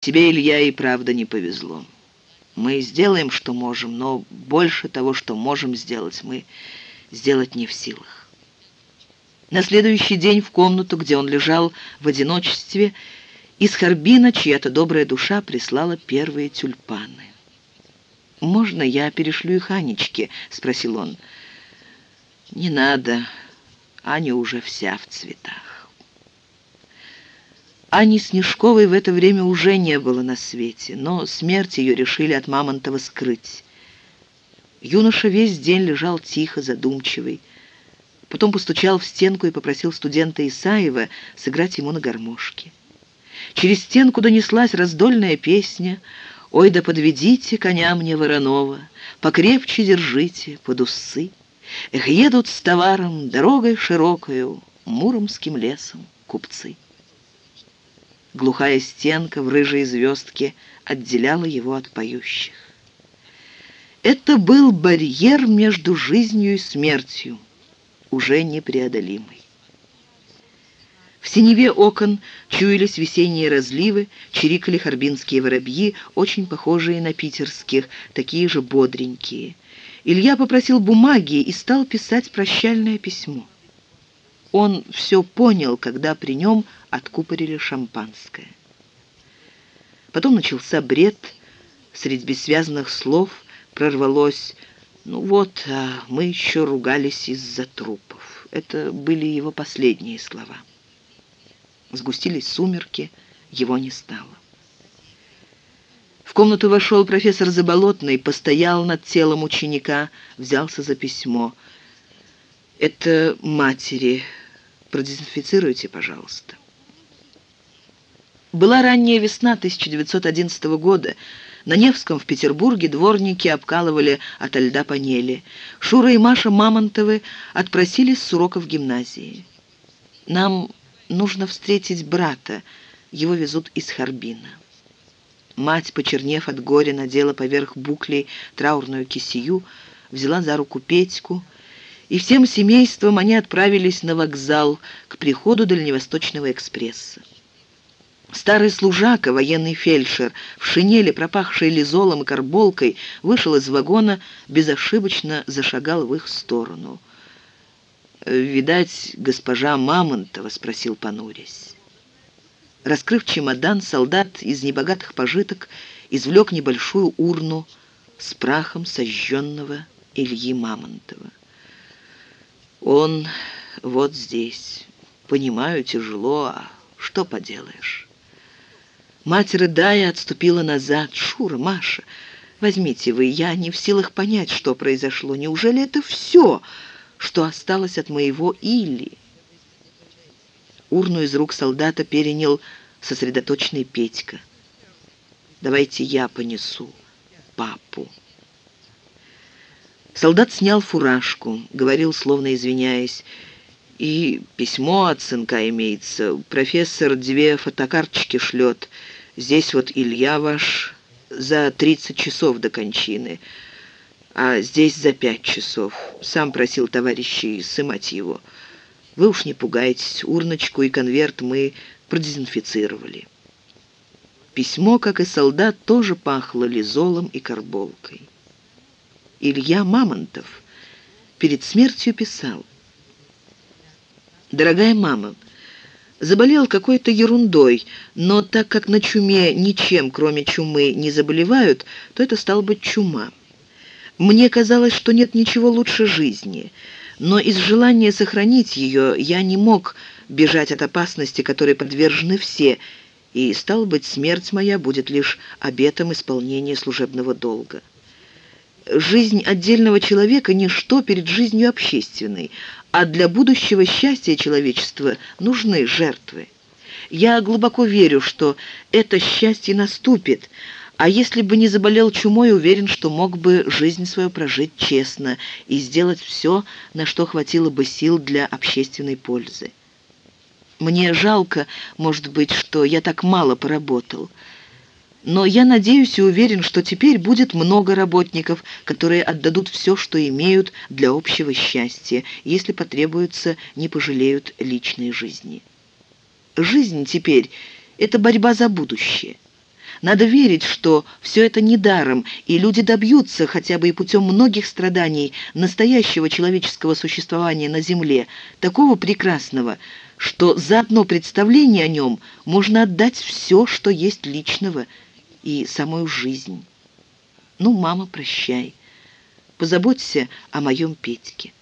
Тебе, Илья, и правда не повезло. Мы сделаем, что можем, но больше того, что можем сделать, мы сделать не в силах. На следующий день в комнату, где он лежал в одиночестве, из Харбина чья-то добрая душа прислала первые тюльпаны. «Можно я перешлю их Анечке?» — спросил он. «Не надо. Аня уже вся в цветах». Ани Снежковой в это время уже не было на свете, но смерть ее решили от Мамонтова скрыть. Юноша весь день лежал тихо, задумчивый. Потом постучал в стенку и попросил студента Исаева сыграть ему на гармошке. Через стенку донеслась раздольная песня «Ой, да подведите коня мне Воронова, покрепче держите под усы». Эх, едут с товаром дорогой широкою, Муромским лесом купцы. Глухая стенка в рыжей звездке отделяла его от поющих. Это был барьер между жизнью и смертью, уже непреодолимый. В синеве окон чуялись весенние разливы, чирикали харбинские воробьи, очень похожие на питерских, такие же бодренькие. Илья попросил бумаги и стал писать прощальное письмо. Он все понял, когда при нем откупорили шампанское. Потом начался бред. Среди бессвязных слов прорвалось «Ну вот, а мы еще ругались из-за трупов». Это были его последние слова. Сгустились сумерки, его не стало. В комнату вошел профессор Заболотный, постоял над телом ученика, взялся за письмо. «Это матери. Продезинфицируйте, пожалуйста». Была ранняя весна 1911 года. На Невском в Петербурге дворники обкалывали ото льда панели. Шура и Маша Мамонтовы отпросились с уроков гимназии. «Нам нужно встретить брата. Его везут из Харбина». Мать, почернев от горя, надела поверх буклей траурную кисию, взяла за руку Петьку, и всем семейством они отправились на вокзал к приходу Дальневосточного экспресса. Старый служака, военный фельдшер, в шинели, пропахшей лизолом и карболкой, вышел из вагона, безошибочно зашагал в их сторону. «Видать, госпожа Мамонтова?» — спросил понурясь. Раскрыв чемодан, солдат из небогатых пожиток извлек небольшую урну с прахом сожженного Ильи Мамонтова. «Он вот здесь. Понимаю, тяжело, а что поделаешь?» Мать, рыдая, отступила назад. «Шура, Маша, возьмите вы, я не в силах понять, что произошло. Неужели это все, что осталось от моего Или?» Урну из рук солдата перенял сосредоточенный Петька. «Давайте я понесу папу». Солдат снял фуражку, говорил, словно извиняясь, и письмо от сынка имеется. Профессор две фотокарточки шлет. Здесь вот Илья ваш за 30 часов до кончины, а здесь за пять часов. Сам просил товарищей сымать его. Вы уж не пугайтесь, урночку и конверт мы продезинфицировали. Письмо, как и солдат, тоже пахло лизолом и карболкой. Илья Мамонтов перед смертью писал «Дорогая мама, заболел какой-то ерундой, но так как на чуме ничем, кроме чумы, не заболевают, то это стало быть чума. Мне казалось, что нет ничего лучше жизни, но из желания сохранить ее я не мог бежать от опасности, которой подвержены все, и, стало быть, смерть моя будет лишь обетом исполнения служебного долга. Жизнь отдельного человека – ничто перед жизнью общественной, а для будущего счастья человечества нужны жертвы. Я глубоко верю, что это счастье наступит, а если бы не заболел чумой, уверен, что мог бы жизнь свою прожить честно и сделать все, на что хватило бы сил для общественной пользы. Мне жалко, может быть, что я так мало поработал. Но я надеюсь и уверен, что теперь будет много работников, которые отдадут все, что имеют для общего счастья, если потребуется, не пожалеют личной жизни. Жизнь теперь — это борьба за будущее. Надо верить, что все это не даром, и люди добьются, хотя бы и путем многих страданий, настоящего человеческого существования на Земле, такого прекрасного, что за одно представление о нем можно отдать все, что есть личного, и самую жизнь. Ну, мама, прощай. Позаботься о моем Петьке.